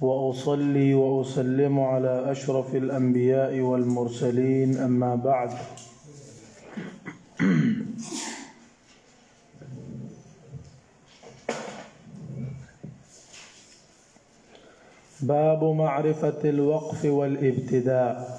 واصلي واسلم على اشرف الانبياء والمرسلين اما بعد باب معرفه الوقف والابتداء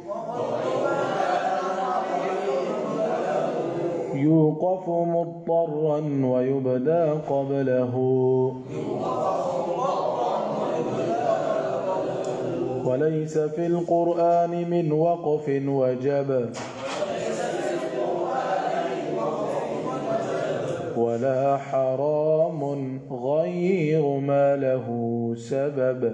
يوقف مضطرا ويبدى قبله وليس في القرآن من وقف وجب ولا حرام غير ما له سبب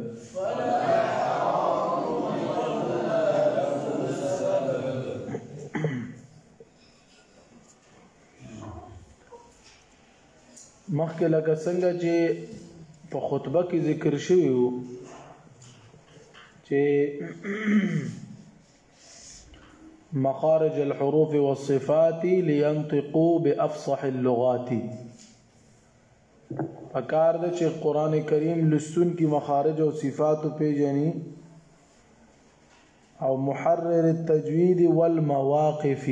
مخکې لکه څنګه چې په خطبه کې ذکر شوی وو چې مخارج الحروف والصفات لينطقوا بافصح اللغات پکار ده چې قرآن کریم لستونکي مخارج او صفات پیژني او محرر التجوید والمواقف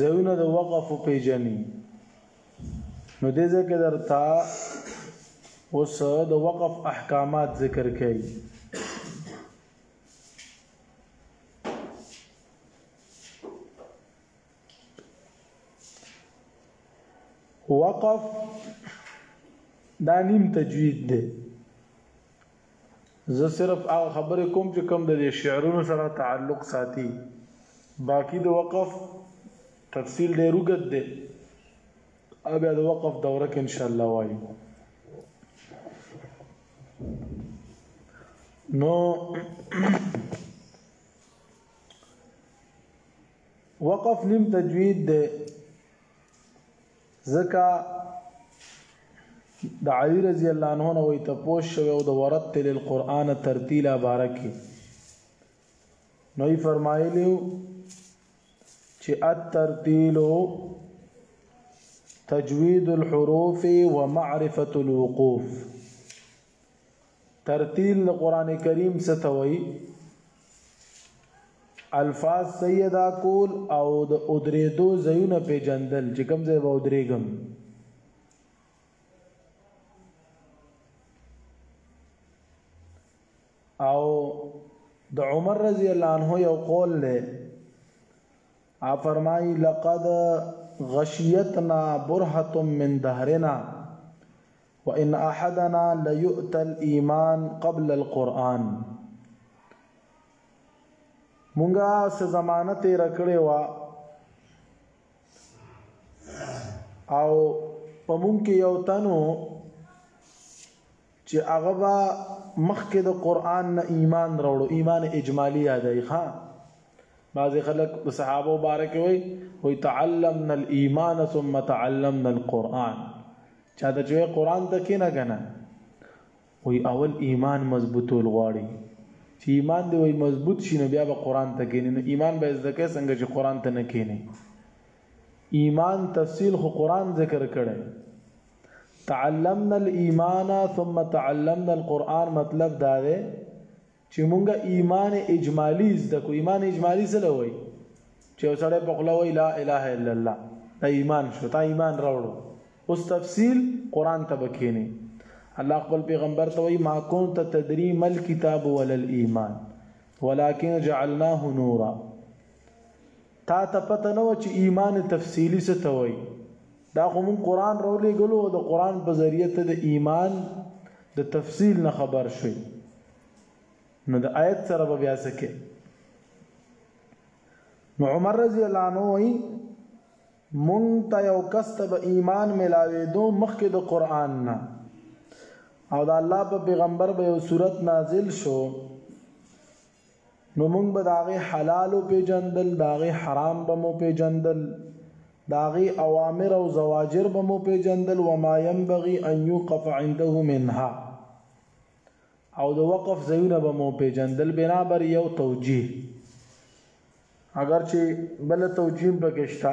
زونه د وقف پیژني نو دې ځکه درته اوس د وقف احکامات ذکر کړي وقف دا نیم تجوید دی زه صرف هغه خبرې کوم چې کوم د شعرونو سره تعلق ساتي باقی د وقف تفصیل ډیر وګد دی او بیا د وقف دوره کې ان شاء الله وایي نو وقف نیم تجوید دی ځکه د علی رضی الله عنه نو وی تپوس شوی او د ورتل القرآن ترتیلا بارکی نو یې فرمایلی چې الترتیل تجوید الحروف ومعرفه الوقوف ترتیل د قران کریم څه ته وایي الفاظ صحیح ادا کول او د ادریدو ځایونه پیجندل چې کوم ځای به ادریګم او د عمر رضی الله عنه یو قول له ا فرمای لقد غشیتنا برهه من دهرنا وان احدنا ليؤت الايمان قبل القران مونږه څه زمانه تیر کړې وا او په مونږ کې یو تنو چې هغه با مخکې د قران نه ایمان راوړو ایمان اجمالی یادای ښا بعض خلک د صحابه مبارک وي وي تعلمنا الايمان ثم تعلمنا القران چاته چې قران ته کې نه کنه وی اول ایمان مضبوطول غواړي چې ایمان دی وی مضبوط شي نو بیا به قران ته کې نه ایمان به ځکه څنګه چې قران ته نه کې نه ایمان تفصیل خو قران ذکر کړي تعلمنا الايمان ثم تعلمنا القران مطلب دا دی چی مونږ ایمان اجمالی زده کو ایمان اجمالی څه له وای چی یو سړی په خوله وای لا اله الا الله دا ایمان شو تا ایمان راوړو اوس تفصیل قران ته بکینی الله خپل پیغمبر ته وای ما كنت تدری مل کتاب ولا الايمان ولكن جعلناه نورا تا ته پته نه و چې ایمان تفصیلی څه ته وای دا خو مون قران رولې ګلو د قران په ذریعه ته د ایمان د تفصیل نه خبر شوي نو د آیت سره به بیا څه کې نو عمر رضی الله عنه وایي مونږ ته یو کس ته به ایمان ملاوېدو مخکې د قرآن نه او د الله په پیغمبر به یو صورت نازل شو نو مونږ به د هغې حلال وپېژندل د هغې حرام به مو پېژندل د هغې اوامر او زواجر به مو پېژندل وما ینبغي ان یوقف عنده منها او د وقف ځایونه به مو پیژندل بنابر یو توجیه اگر چې بل توجیه پکې شته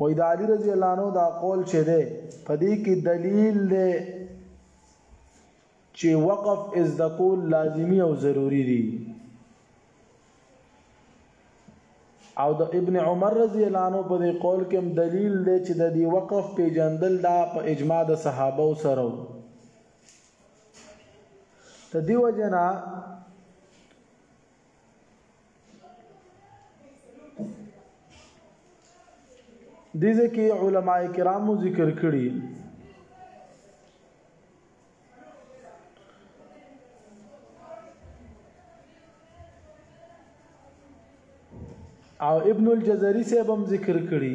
وایي د علي رضی الله عنه دا قول چې دی په دې کې دلیل دی چې وقف از د کول لازمی او ضروری دی او د ابن عمر رضی الله عنه په دې قول کې دلیل دی چې د دې وقف پیجندل دا په اجماع د صحابه سره د دیو جنا دې ځکه علما کرامو ذکر کړی او ابن الجزري صاحب هم ذکر کړی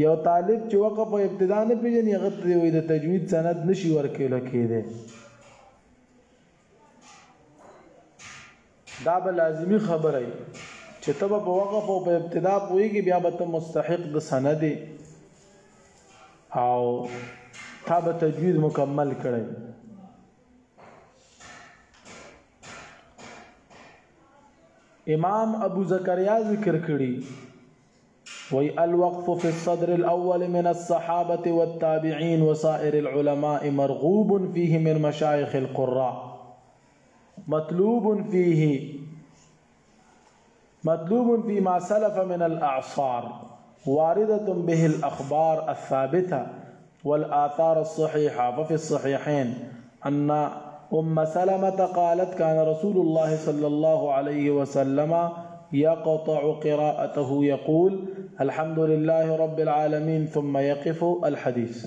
یو طالب چې وقف په ابتدا نه پیژني هغه ته وي د تجوید سند نشي ورکول کېده دا به لازمی خبره وي چې ته په وقف او په ابتدا پوېږي بیا به ته مستحق د سند او تا به تجوید مکمل کړی امام ابو زكريا ذکر کړي وي الوقف في الصدر الاول من الصحابه والتابعين وسائر العلماء مرغوب فيه من مشايخ القراء مطلوب فيه مطلوب فيما سلف من الاعصار واردة به الاخبار الثابته والآثار الصحيحة ففي الصحيحين أن أم سلمة قالت كان رسول الله صلى الله عليه وسلم يقطع قراءته يقول الحمد لله رب العالمين ثم يقف الحديث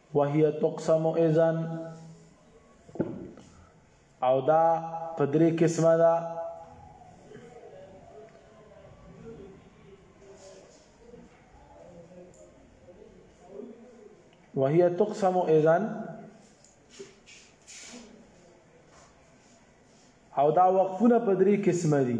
وهي تقسم اذن او دا په درې قسمه ده وهي تقسم اذن او دا وقفونه په درې قسمه دي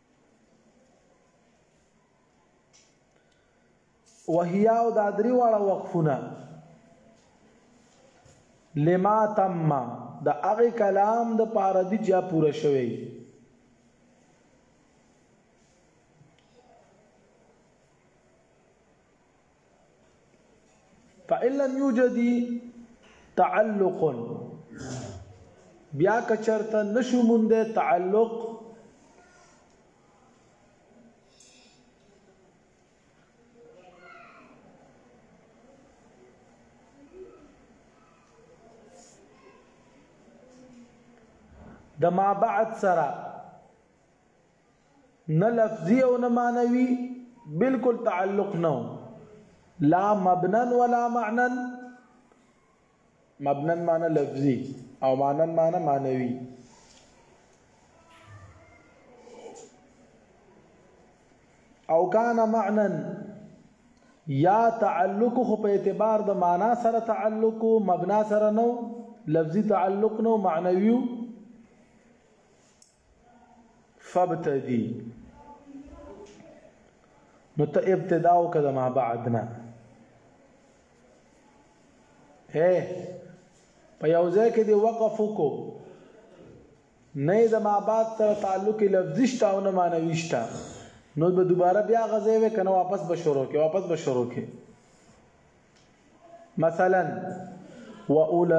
وهیا او دا درې واړه وقفونه لما تم د هغه کلام د پاره دي چې پوره شوی فإن لم يوجد تعلق بیا کچرته نشو مونږ تعلق د ما بعد سره نه لفظي او نه معنوي بالکل تعلق نه لا مبنا ولا معنا مبنا معنی لفظي او معنا معنی معنوي او کان معنا یا تعلق خو په اعتبار د معنا سره تعلق او مبنا سره نو لفظي تعلق نو معنوي فابتدي نو ته ابتدا وکړه ما بعدنا اے په یو ځای کې دی وقف وکړو نه د ما بعد سره تعلق لفظي شته او نه معنوي شته نو به دوباره بیا غځې وې کنه واپس به شروع کې واپس به شروع کې مثلا واولئک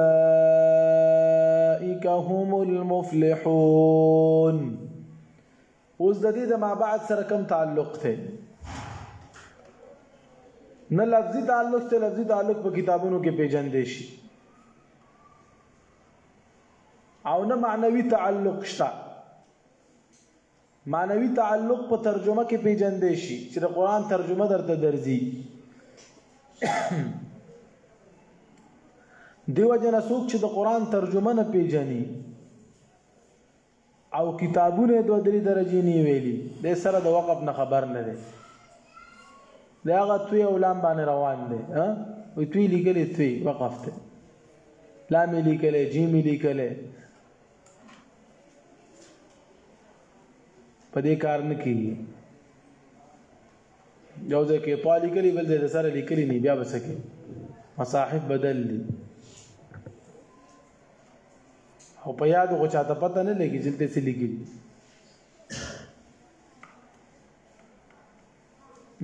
هم المفلحون اوس د دې د ما بعد سره کوم تعلق ته نه لفظي تعلق ته لفظي تعلق په کتابونو کې پیژندې شي او نه معنوي تعلق شته معنوي تعلق په ترجمه کې پیژندې شي چې د قران ترجمه درته درځي دیو جن څوک چې د قران ترجمه نه پیژني او کتابونه د درې درجې نه ویلي د سره د وقف نه خبر نه دی دا هغه توی او لام باندې روان دی ها وي توی لیکلې توی وقف ته لام لیکلې جیم لیکلې په دې کار نه کیږي یو ځای کې په لیکلي بل ځای سره لیکلي نه بیا بسکه مصاحب بدل دي او په یاد غو چاته پته نه لګي چې دلته څه لیکي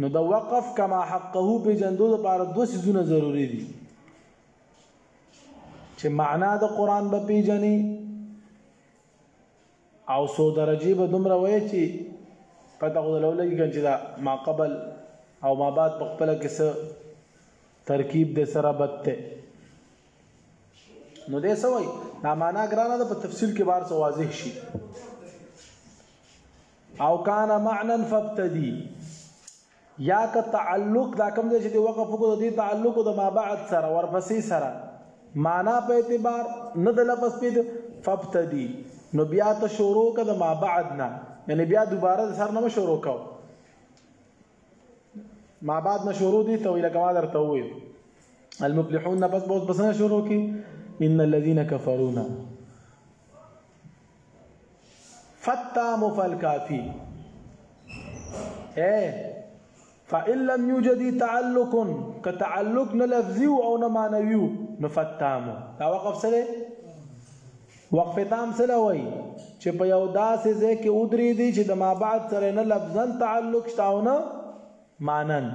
نو د وقف کما حقه په جندو لپاره دوه سيزونه ضروری دي چې معنا د قران به پیژني او سو درجه به دومره وای چې پته خو لولې کې چې دا ما قبل او ما بعد په خپل کې سره ترکیب د سره بته نو دې سوې دا معنا ګرانه ده په تفصیل کې بار څه واضح شي او کان معنا فابتدی یا که تعلق دا کوم ځای چې دې وقف وکړو د دې تعلق او د ما بعد سره ورپسې سره معنا په اعتبار نه د لفظ په فابتدي نو بیا ته شروع که د ما بعد نه یعنی بیا دوباره د سر نه شروع کو ما بعد نه شروع دي ته ویل کما درته وي المفلحون نه پس بوت بسنه شروع کی ان الذين كفرون فتا مفل کافی اے فإن لم يوجد تعلق که تعلق نه لفظي او نه معنوي نو فتام دا وقف سره وقف تام سره وای چې په یو داسې ځای کې ودرې دي چې د ما بعد سره نه لفظا تعلق شته او نه مانن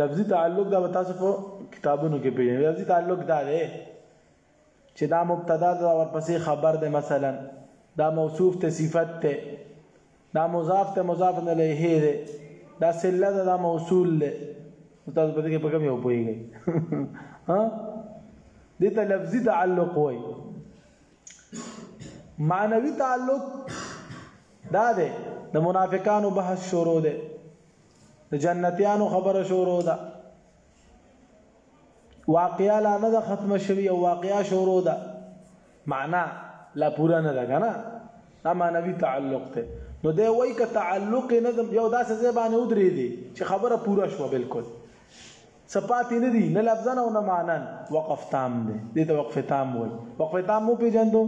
لفظي تعلق دا تاسو په کتابونو کې پیژنئ لفظي تعلق دا دی چې دا مبتدا دا ورپسې خبر دی مثلا دا موصوف ته صفت ته دا مضاف ته مضاف نه له دی دا سله ده دا موصول ده تاسو په دې کې په کوم یو پوهیږئ ها دې ته لفظي تعلق وایي معنوي تعلق دا دی د منافقانو بحث شروع دی د جنتیانو خبره شروع ده واقعیا لا نه ختم شوی او واقعیا شروع ده معنا لا پورا نه ده کنه دا معنوي تعلق ته نو دی وای ک تعلق نه یو داسې ځای باندې ودرې دي چې خبره پورا شوه بالکل څه پاتې نه دي نه لفظا او نه معنا وقف تام دی دې ته وقف تام وایي وقف تام مو پیژندو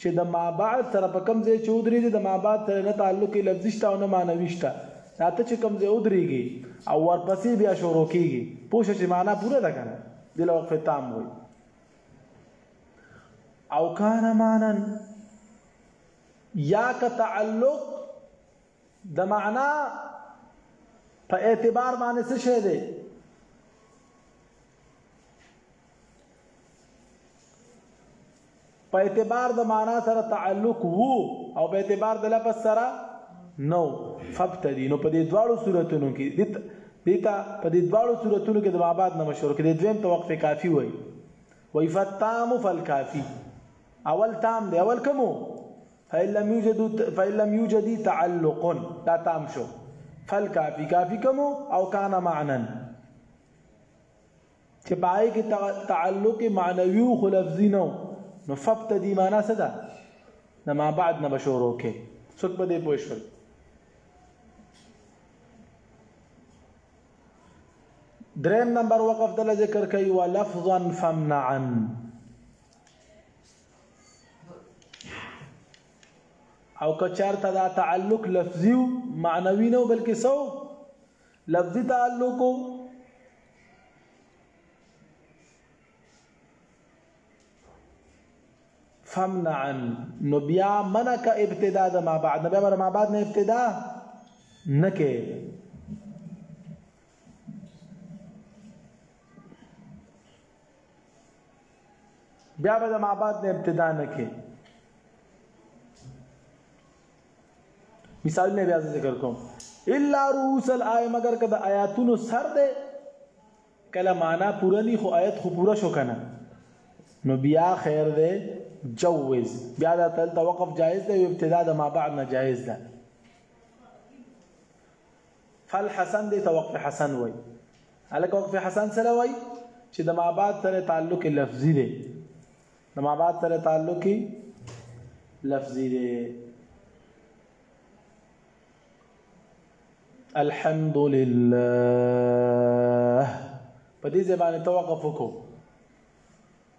چې د ما بعد سره په کم ځای چې ودرېږي د ما بعد سره نه تعلق لفظي شته او نه معنوي شته دا ته چې کم ځای ودرېږي او ورپسې بیا شروع کېږي پوه شه چې معنا پوره ده که نه دې له وقف تام وایي او کان معنا یا که تعلق د معنا په اعتبار باندې څه شی دی په اعتبار د معنا سره تعلق وو او په اعتبار د لفظ سره نو فبتدی نو په دې دواړو صورتونو کې دیتا په دې دواړو صورتونو کې د مابعد نه مشهور کې د دویم ته وقف کافی وای وای فتام فالکافی اول تام دی اول کومو فإن لم يوجد فإن لم يوجد تعلق دا تام شو فالکافی کافی کمو او کان معنا چې پای کې تعلق معنوي او لفظي نو نو فبتدي معنا څه ده نه ما بعد نه بشورو کې څوک به دې پوه شول دریم نمبر وقف دل ذکر کوي ولفظا فمنعا او کچارته دا تعلق لفظي او معنوي نه بلکې سو لفظي تعلق فمنعا نو بیا منک ابتدا د ما بعد نو بیا ما بعد نه ابتدا نه کې بیا به د معبد نه ابتدا نه کې مثال نه بیا ذکر کوم الا رؤوس الای مگر که د آیاتونو سر ده کله معنا پوره نی خو آیت خو پوره شو کنه نو بیا خیر ده جوز بیا د تل توقف جایز ده او ابتدا د ما بعد نه جایز ده فل حسن دې ته وقف حسن وای الک وقف حسن سره وای چې د مابعد سره تعلق لفظي دی د مابعد سره تعلق لفظي دی الحمد لله په دې ځبانه توقف وکړو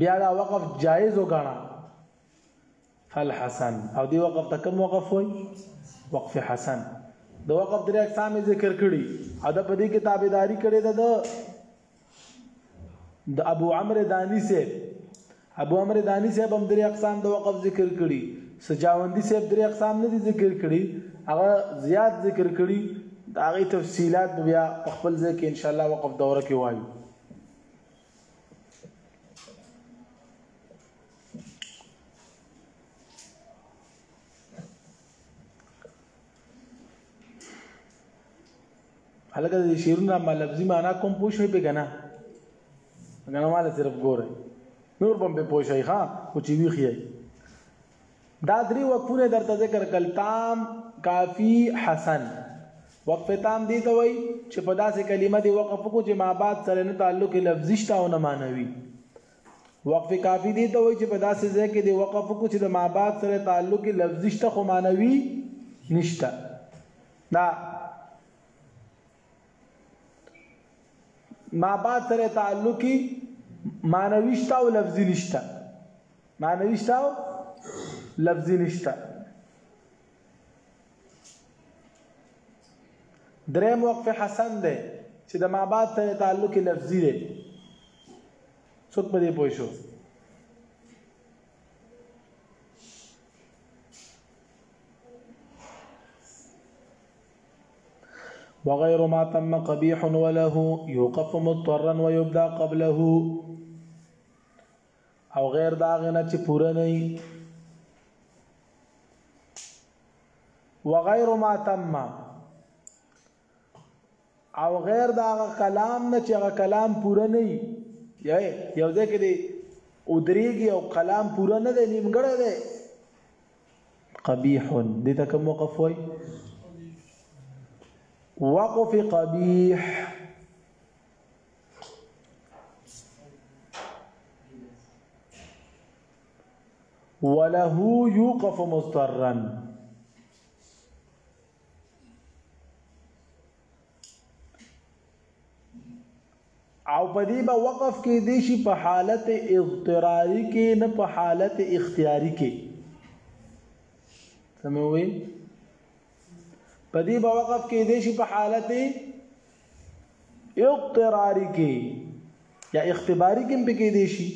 بیا دا وقف جایز وګڼه فالحسن او دی وقف ته کوم وقف وای وقف حسن د وقف درې اقسام ذکر کړي او د پدې کې تابعداري کړې ده د ابو عمرو دانی سه ابو عمرو داني صاحب هم درې اقسام د وقف ذکر کړي، سجاوندي صاحب درې اقسام نه دي ذکر کړي، هغه زیات ذکر کړي، د هغې تفصیلات به بیا په خپل ځای کې انشاءالله وقف دوره کې وایو. هلکه د شعرونو ما لفظي معنا کوم پوه شوي په کنه کنه مال صرف ګوره نور بم په پوه شي ها او چې ویخی دا درې وقفونه درته ذکر کل تام کافی حسن وقف تام دی ته وای چې په داسې کلمه دی وقف کو چې ما بعد سره نه تعلق لفظي شته او نه مانوي وقف کافی دی ته وای چې په داسې ځای کې دی وقف کو چې د مابعد سره تعلق لفظي شته خو معنوي نشته دا مابعد سره تعلق معنوي شته او لفظي نشته معنوي شته او لفظي نشته دریم وقف حسن دی چې د مابعد ته تعلق لفظي دی څوک په دې پوه شو وغير ما تم قبيح وله يوقف مضطرا ويبدا قبله او غیر دا غنه چې پوره نه وي وغیر ما تم او غیر دا کلام نه چې هغه کلام پوره نه وي یو ځکه دی او درېږي او کلام پوره نه دی نیمګړی دی قبیح دې ته کوم وقف وای وقف قبیح وله يوقف مضطرا او په دې به وقف کې دي شي په حالت اضطراری کې نه په حالت اختیاری کې سموي په دې به وقف کې دي شي په حالت اقراری کې یا اختباری کې پکې دی شي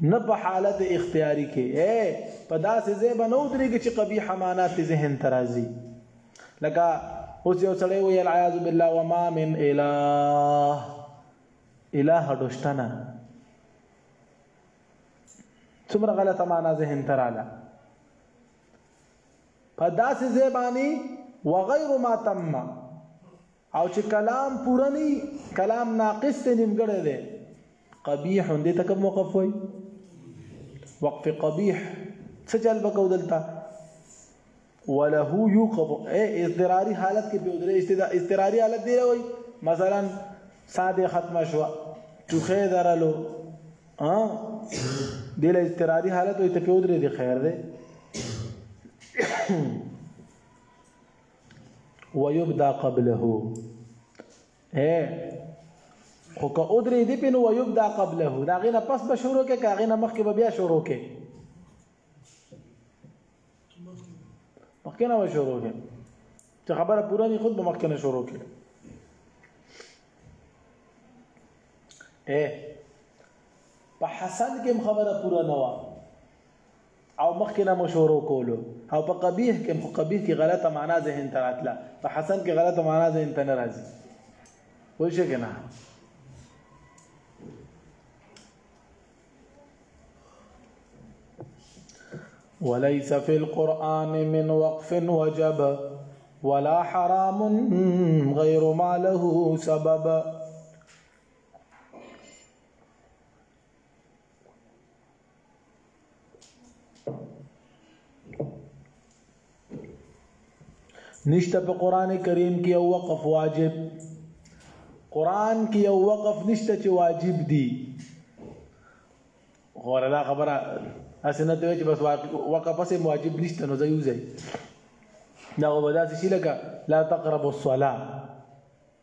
نه په حالت اختیاری کې اے په داسې ځای به نه ودرېږي چې قبیح معنا ته ذهن ته راځي لکه اوس یو سړی وایي العیاذ بالله وما من اله اله دوشتنه څومره غلطه معنا ذهن ته رااله په داسې ځای باندې وغیر ما تم او چې کلام پوره ني کلام ناقص ته نیمګړی دی قبیح دې ته کوم وقف وای وقف قبیح څه چل بکو دلته وله یوقف اضطراری حالت کې به درې استدا اضطراری حالت دی وای مثلا سا دې ختمه شوه ټوخی درلو دې له اضطراري حالت وي ته پې ودرېدې خیر دی ويبدا قبله اے خو که ادرې دې پې نو ويبدا قبله دا غې نه پس به شروع کې که غې نه مخکې به بیا شروع کې مخکنه و شروع کې چې خبره پوره نه خود به مخکنه شروع کې اے په حسن کې خبره پوره نه و او مخکنه مو شروع کولو او په قبیح کې خو قبیح کې غلطه معنا ذهن ته راتله په حسن کې غلطه معنا ذهن ته نه راځي وای شي کنه وليس في القرآن من وقف وجب ولا حرام غير ما له سبب نشته په قران کریم کې یو وقف واجب قران کې یو وقف نشته چې واجب دی غوړه دا خبره اسنه ته چې بس وقف پسې واجب نشته نو ځای وځي دا وبداسي شي لکه لا تقربوا الصلاه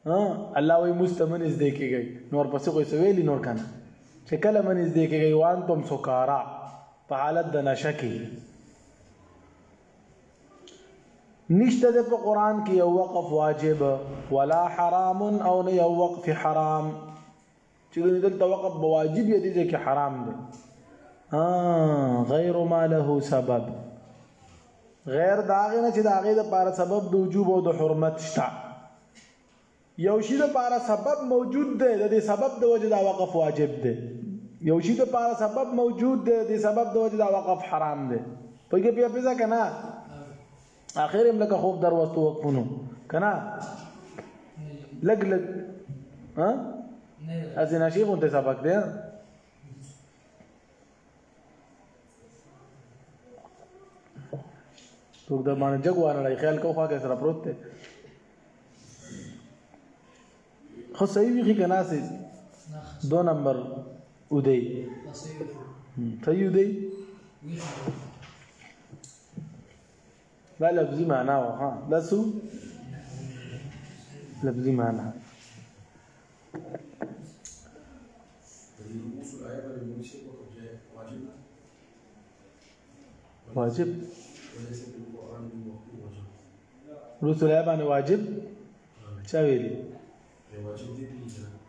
ها الله وي مستمنز دې کېږي نور پسې کوئی سویلی نور کنه چې کله منز دې کېږي وان تم سکارا په حالت د نشه کې نشته د په قران کې یو وقف واجب ولا حرام او نه یو وقف حرام چې ګنې دلته وقف به واجب یا دي ځای کې حرام دی غیر ما له سبب غیر دا هغه نه چې د هغې لپاره سبب د وجوب او د حرمت شته یو شي لپاره سبب موجود دی د دې سبب د وجې دا وقف واجب دی یو شي لپاره سبب موجود دی د دې سبب د وجې دا وقف حرام دی په کې بیا پېزه که نه اخر هم لکه خوب در وستو وقفونو کنه لګ لګ ها از نشي غونته سبق دی څوک د باندې جګوانړای خیال کو خواږه سره پروت دی خو صحیح ویخي که ناسې دو نمبر ودی صحیح ودی دا لفظي معنا و ها دا څو لفظي معنا واجب روس لا باندې واجب چا ویلي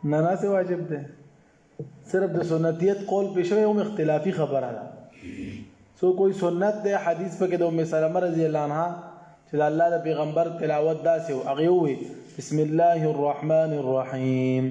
نه نه واجب ده صرف د سنتیت قول پښوی او اختلافي خبره ده سو کوئی سنت ده حدیث پکې د ام سلمہ رضی الله عنها چې د الله د پیغمبر تلاوت داسې او هغه وي بسم الله الرحمن الرحیم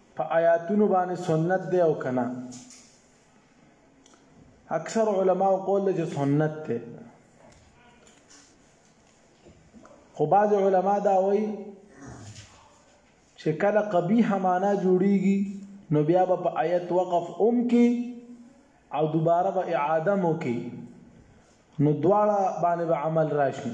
په آیاتونو باندې سنت دی او کنه اکثر علما قول لري چې سنت دی خو بعض علما دا وایي چې کله قبیح معنا جوړیږي نو بیا به په آیت وقف اوم کې او دوباره به اعاده مو کې نو دواړه باندې به عمل راشي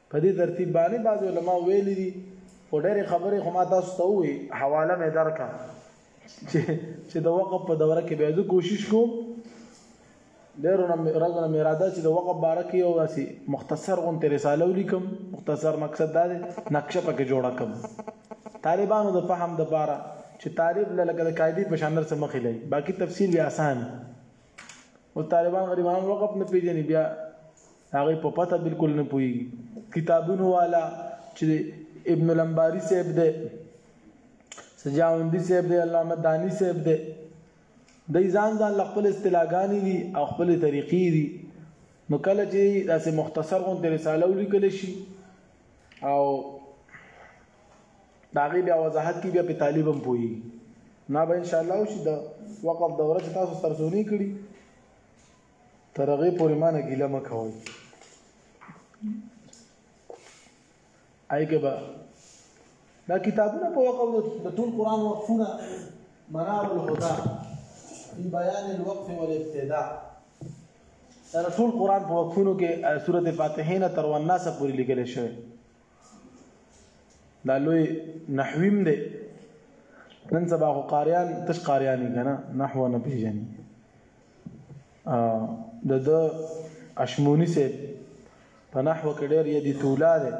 په دې ترتیب باندې بعضو علماو ویلي دي خو ډېرې خبرې خو ما تاسو ته ووې حواله مې درکا چې چې د وقف په دوره کې به زه کوشش کوم ډېرو نه راځنه مې اراده چې د وقف باره کې یو داسې مختصر غونته رساله ولیکم مختصر مقصد دا دی نقشه پکې جوړه کم طالبانو د فهم د باره چې طالب لکه د قاعده په شان درس مخې لای باقي تفصیل یې آسان او طالبان غریبانو وقف نه پیژني بیا هغه په پته بالکل نه پوهیږي کتابونو والا چې ابن الانباری صاحب دی سجاوندی صاحب دی علامه دانی صاحب دی د ځان ځان خپل اصطلاحګانی دي او خپل طریقې دي نو کله چې داسې مختصر غونډه رساله ولیکل شي او داغه بیا وضاحت کی بیا په طالبم پوي نه به ان شاء الله شي د وقف دوره چې تاسو ترسونی کړی تر هغه پورې ما نه ګیله مه کوئ ایګبا دا کتابونه په وقف د ټول قران وقفونه منار الهدى في بيان الوقف والابتداء تر ټول قران په وقفونو کې سورته فاتحه نه تر والناس پورې لیکل شوی دا لوی نحویم دی نن سبا خو قاریان تش قاریان کنه نحو نه پیژني د د اشمونی سه په نحو کې ډېر یدي تولا ده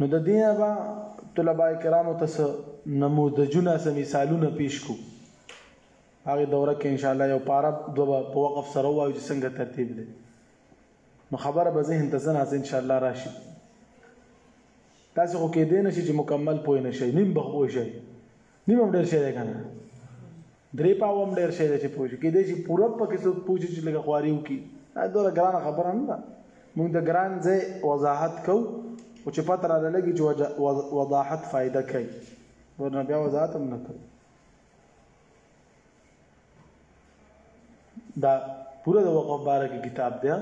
نو د دینه با طلباء کرامو ته نموذجونه سه مثالونه پیش کو هغه دوره کې ان شاء الله یو پارا دوه په وقف سره وایو چې څنګه ترتیب دی نو خبره به ذهن ته ځنه ان شاء الله راشي تاسو خو کې دین شي چې مکمل پوه نه شي نیم بخ پوه شي نیم هم ډیر شي ده کنه درې پاو هم ډیر شي ده چې پوه شي کې دې چې پوره پکې څوک پوه شي چې لګه خواري وکي دا ډول ګران خبره نه ده موږ د ګران ځای وضاحت کو او چې پته را لګي چې وضاحت فائدہ کوي ورنه بیا وضاحت هم نه کوي دا پوره د وقف باره کې کتاب دی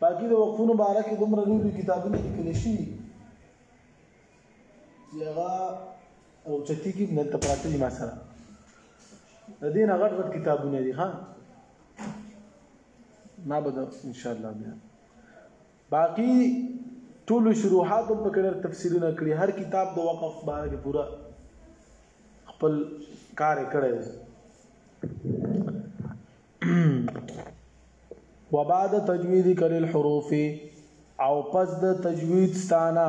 باقي د وقفونو باره کې دومره لوی لوی کتابونه لیکل شي چې هغه او چتی کې نه تپاتې دي ما سره د دې نه غټ غټ کتابونه دي ها ما بده ان شاء الله بیا باقی ټول شروحات هم پکې ډېر تفسیرونه کړي هر کتاب د وقف باره کې پورا خپل کار کړی وبعد تجوید کل الحروف او پس د تجوید ستانه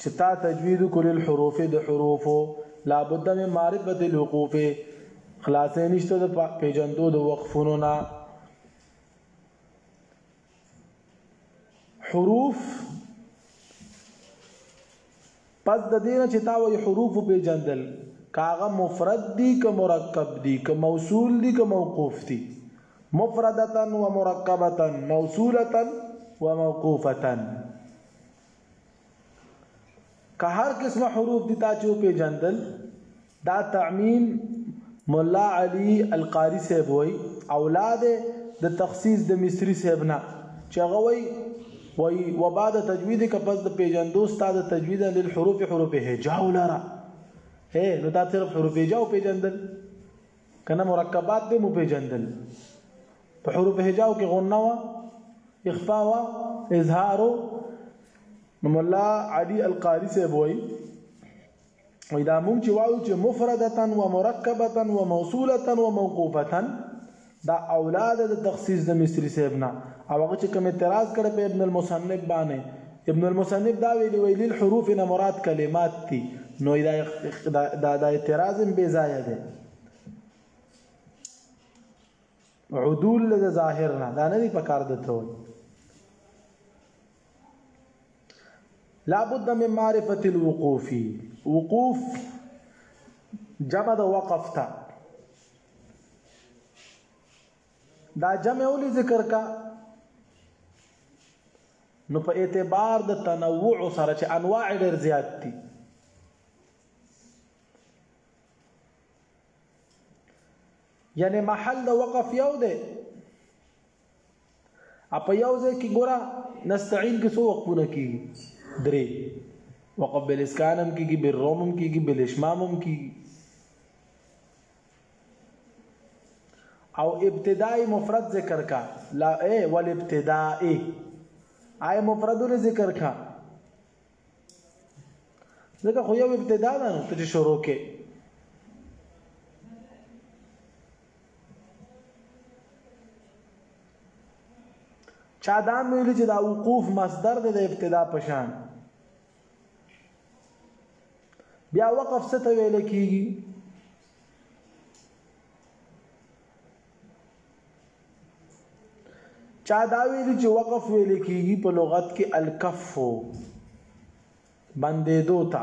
چې تا تجوید کول الحروف د حروفو لابد من معرفت الوقوف خلاصې نشته د پیجندو د وقفونو نه حروف پس د دې نه چې تا وایي حروف وپېژندل، که هغه مفرد دي که مرکب دي، که موصول دي که موقوف دي، مفردة و مرکبة، موصولة و موقوفة. که هر قسمه حروف دي تا چې وپېژندل، دا تعمیم ملا علی القاری صاحب وای اولاد د تخصیص د مصری صاحب نه چې هغه وای وای وبعد تجوید ک پس د پیجندو استاد تجوید للحروف حروف هجا ولرا هه نو دا صرف حروف هجا او پیجندل کنه مرکبات به مو پیجندل په حروف هجاو کې غنه وا اخفا وا اظهار نو مولا علي القاری سے وای وای دا مونږ چې وایو چې مفردتا و مرکبتا و موصولتا و موقوفتا دا اولاد د تخصیص د مصری صاحب نه او هغه چې کوم اعتراض کړ په ابن المصنف باندې ابن المصنف دا ویلی ویلی الحروف نه مراد کلمات دي نو دا دا دا اعتراض به ځای دی عدول له ظاهر نه دا نه دی پکار دته وي لا بد من معرفة الوقوف وقوف جمع د وقف ته دا جمع اولی ذکر کا نو په اعتبار د تنوع سره چې انواع ډېر زیات دي یعنی محل د وقف یو دی اپا یو ځای کې ګوره نستعين کې څو وقفونه کیږي درې وقف بل اسکان هم کیږي بل روم هم کیږي بل اشمام هم کیږي او ابتدائی مفرد ذکر کا لا اے والابتدائی آئے مفردونه ذکر کا ځکه خو یو ابتدا ده نو ته شروع کې چا دا ویل چې دا وقوف مصدر دی د ابتدا په شان بیا وقف څه ته ویل کیږي چا دا ویلي چې وقف ویل کېږي په لغت کې الکف بندېدو ته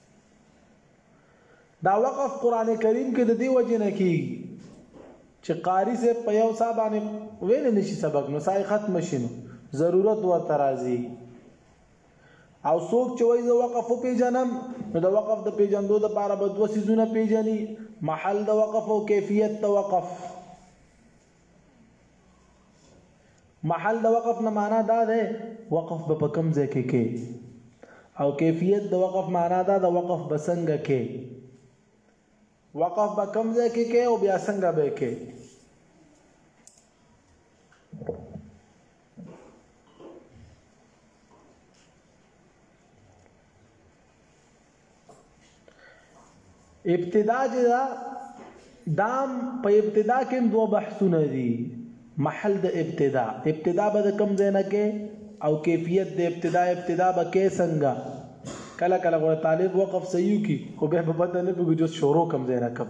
دا وقف قران کریم کې د دې وجه نه کیږي چې قاری سے په یو صاحب باندې ویل نشي سبق نو سای ختم شینو ضرورت ورته راځي او څوک چې وایي زه وقف پیژنم نو د وقف د پیژندو د لپاره به دوه سيزونه پیژني محل د وقف او کیفیت د وقف محل د وقف نه معنا دا ده وقف به کم ځای کې کې او کیفیت د وقف معنا دا د وقف بسنګ کې وقف به کم ځای کې کې او بیا څنګه به کې ابتدا چې دا دام په ابتدا کې دوه بحثونه دي محل د ابتدا ابتدا به د کم ځای نه کې او کیفیت د ابتدا ابتدا به کې څنګه کله کله غوړ طالب وقف صحیح کی خو به په پته نه پوهیږي چې شروع کم ځای نه کم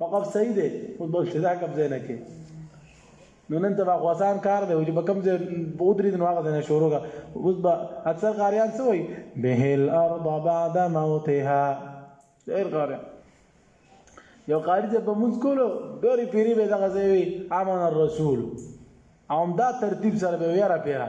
وقف صحیح دی خو بل څه دا قبضه نه کې نو نن تبا غوسان کار دی چې بکم زه بودري نو هغه نه شروع کا اوس به اکثر قاریان څه وای به الارض بعد موتها ډیر قاریان یو قاری چې په موږ کولو ډېری پیری به دغه ځای وي امن الرسول او دا ترتیب سره به ویرا پیرا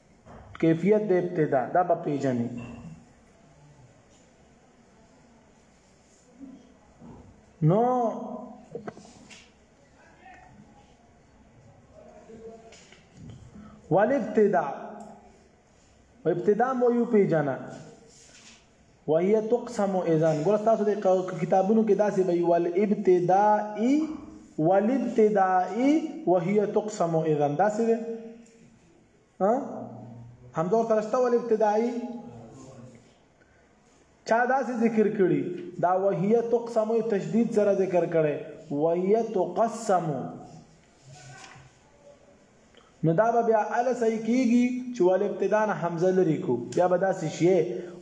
کیفیت د ابتدا دا به پیژنې نو والابتداء ابتداء مو یو پیژنه وهي تقسم اذا ګور تاسو د کتابونو کې داسې وی ول ابتدائي والابتدائي وهي تقسم اذا داسې ها همزه ورته رسته ول ابتدایي چا داسې ذکر کړي دا وهیه تقسم تشدید سره ذکر کړي وهیه تقسم نو دا به بیا ال صحیح کیږي چې ول ابتدا نه حمزه لري کو بیا به داسې شي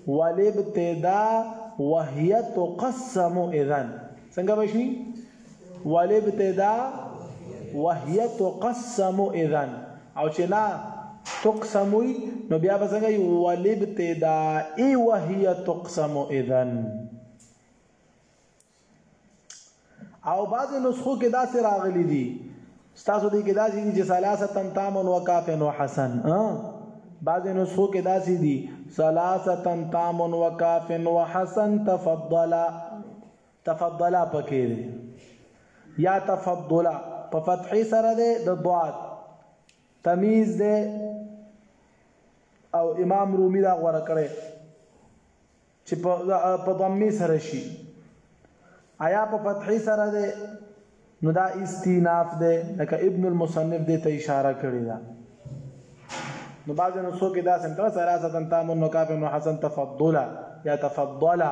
ول ابتدا وهیه تقسم اذن څنګه به شي والابتداء وهي تقسم اذن او چې نا تقسم وي نو بیا به څنګه یو والابتداء وهي تقسم اذن او بعض نسخو کې دا سره راغلي دي ستاسو دې کې دا دي چې ثلاثه تام و کاف و حسن ها بعض نسخو کې دا دي ثلاثه تام و کاف و حسن تفضل تفضلا پکې دی یا تفضلا په فتحې سره دی د ضاد تمیز دی او امام رومي دا غوړه کړي چې په ضمه سره شي آیا په فتحې سره دی نو دا استیناف دی لکه ابن المصنف دې ته اشاره کړې ده نو بعض نو څوک دا سم کړه سره ساتن تام نو کاف نو حسن تفضلا یا تفضلا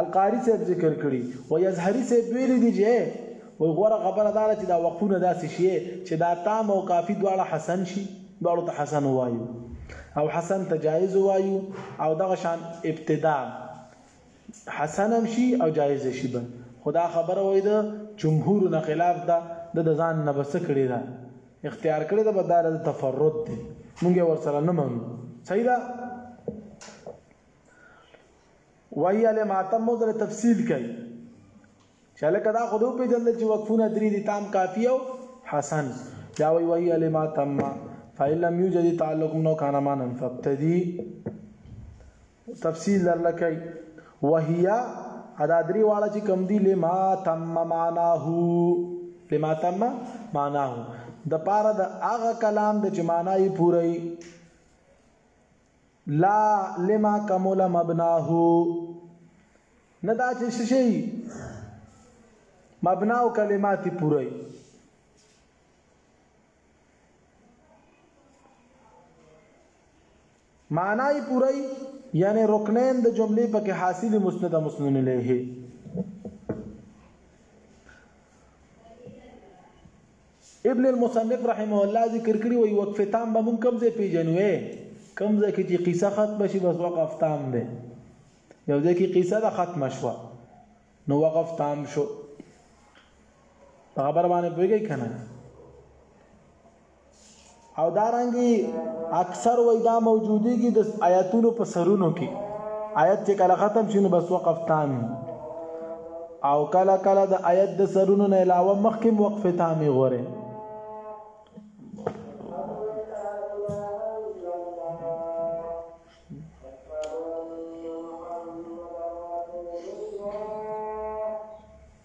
القاری صاحب ذکر کړي او یزهری صاحب ویلي دي چې وای غوره خبره دا ده چې دا وقفونه داسې شي چې دا تام او کافی دواړه حسن شي دواړو ته حسن وایو او حسن ته جایز وایو او دغه شان ابتدا حسن هم شي او جایز شي به خدا خبره وای ده جمهور نه خلاف ده د ځان نه بس کړی ده اختیار کړی ده بدار د تفرد دی مونږ ورسره نه منو صحیح ده وایي علي ماتم مو سره تفصیل کوي چې لکه دا خو دې وپېژندل چې وقفونه درې دي تام کافي او حسن بیا وایي وایي علي ماتم فإن لم يوجد تعلق نو کان معنا فابتدي تفصیل درلکه وهي ادا درې واړه چې کم دي لما تم معناه لما تم معناه د پاره د هغه کلام د چې معنی پوره لا لما کمل مبناه نه دا چې څه شي مبنا او کلمات پوره معنی پوره یعنی رکنین د جملې پکې حاصل مسند مسند له ابن المصنف رحمه الله ذکر کړی وي وقف تام به مونږ کوم ځای پیژنو کوم ځای کې چې قصه ختم شي بس وقف تام دی یو ځای کې قصه ده ختم شو نو وقف تام شو خبر باندې پوهیږئ کنه او دارنګه اکثر وای دا موجودیږي د آیاتونو په سرونو کې آیت چې کله ختم شي نو بس وقف تام او کله کله د آیت د سرونو نه علاوه مخکې وقف تام غوري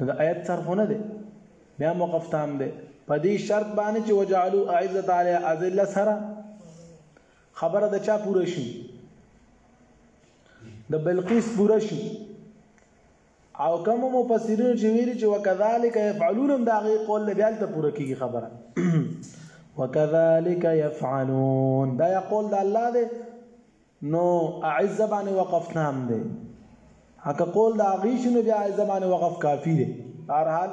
نو د آیت سر خو نه دی بیا موقف تام دی په دې شرط باندې چې وجعلوا اعزت علی اذله سره خبره د چا پوره شي د بلقیس پوره شي او کوم مفسرین چې ویلي چې وکذالک یفعلون دا غي قول نه بیالته پوره کیږي خبره وکذالک یفعلون دا یقول د الله دی نو اعز باندې وقف تام دی حق قول د هغه شنو بیا اعز باندې وقف کافی دی بهرحال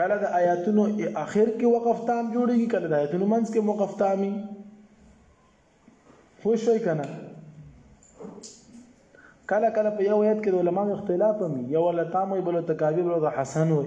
کله د آیاتونو اخر کې وقف تام جوړیږي کله د آیاتونو منځ کې وقف تامي خو شوي کنه کله کله په یو آیت کې د علماو اختلاف هم یو له تام وي بل ته کاوی بل ته حسن وي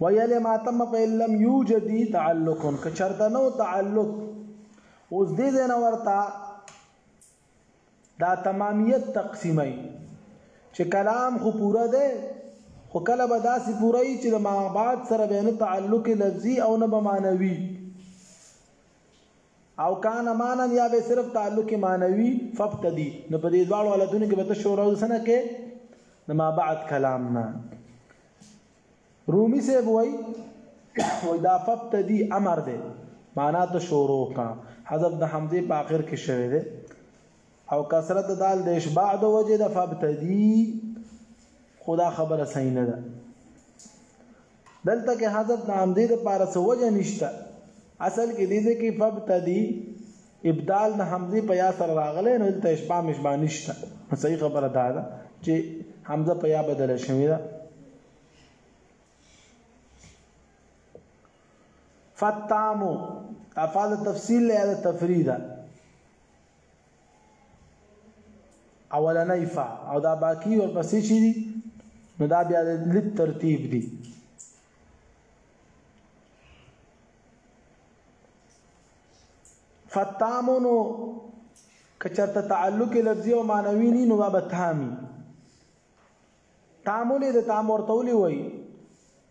ویل ما تم فإن لم يوجد تعلق کچرته نو تعلق اوس دې زنه ورته دا تمامیت تقسیمای چې کلام خو پوره ده خو کله به داسې پوره وي چې د ما بعد سره به نه تعلق لفظي او نه به معنوي او کان مانن یا به صرف تعلق معنوي فابتدي نو په دې دواړو حالتونو کې به ته شروع وسنه کې نو ما بعد کلام نه رومي سه وای وای دا فابتدي امر دی معنا ته شروع کا حذف د حمزه په اخر کې شوی دی او کثرت دال د اشباع د وجه د فابتدي خدا خبره صحیح نه ده دلته کې حذف د همزې لپاره څه وجه نشته اصل کې دې ځکه فبتدي ابدال د همزه په یا سره راغله نو دلته اشباع مشباع نشته صحیح خبره ده دا چې همزه په یا بدل شوې ده فتامو افعال تفصیل یا تفریدا اولنۍ فا او دا باقی ورپسې شي دي نو دا بیا د ترتیب دي فتامونو کچرته تعلق لفظي او معنوي نه نو باب تامي تامولې د تام ورتولې وای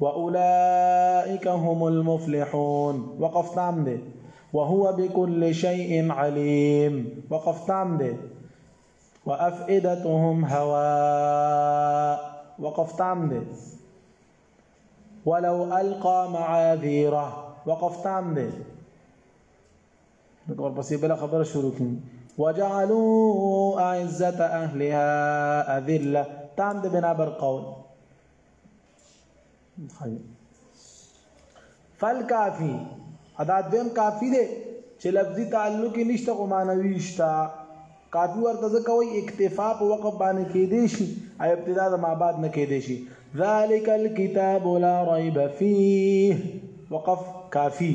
وأولئك هم المفلحون وقف تام دي وهو بكل شيء عليم وقف تام دي وأفئدتهم هواء وقف تام دي ولو ألقى معاذيره وقف تام دي نقول بس بلا خبر شروع وجعلوا أعزة أهلها أذلة تام ده بنابر قول فل کافی ادا دیم کافی دی چې لفظي تعلق نشته او معنوي شته کافی ورته ځکه وایي اکتفا په وقف باندې کېدی شي او ابتدا د ما بعد نه کېدی شي ذالک الكتاب لا ریب فیه وقف کافی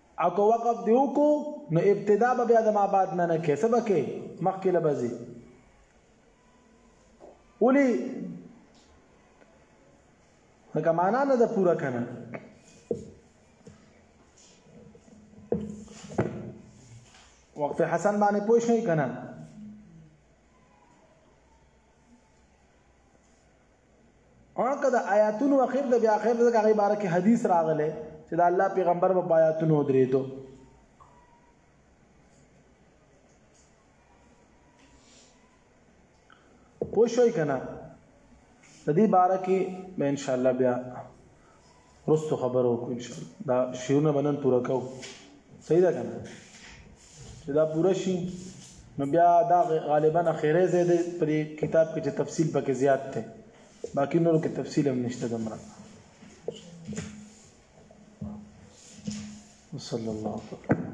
او که وقف دی وکو نو ابتدا به بیا د ما بعد نه نه کې څه به کې مخکې له بځي ولی هغه معنا نه ده پوره کنه وقف حسن باندې پوښ نه کنه اونکه د آیاتونو اخر د بیا اخر د هغه باره کې حدیث راغله چې د الله پیغمبر په آیاتونو درېدو پوښوي کنه د دې باره کې به ان شاء الله بیا رستو خبرو کو ان شاء الله دا شیرونه بنن پورا کو صحیح ده کنه چې دا پورا شي نو بیا دا غالبا خیره زید پر کتاب کې تفصیل پکې زیات ده باقی نور کې تفصیل هم نشته دمره وصلى الله وسلم